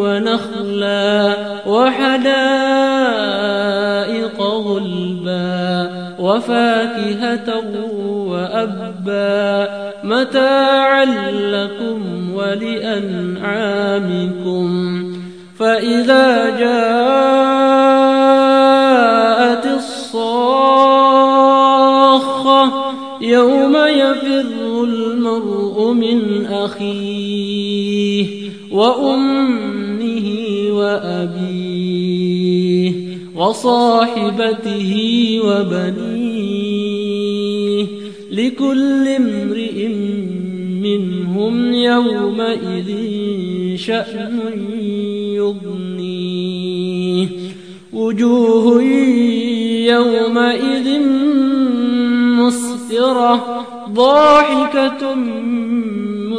ونخلا وحدائق غلبا وفاكهة وأبا متاعا لكم ولأنعامكم فإذا جاءت الصاخة يوم يفر من أخيه وأمه وأبيه وصاحبته وبنيه لكل امرئ منهم يومئذ شأن يغنيه. وجوه يومئذ مسفرة ضاحكة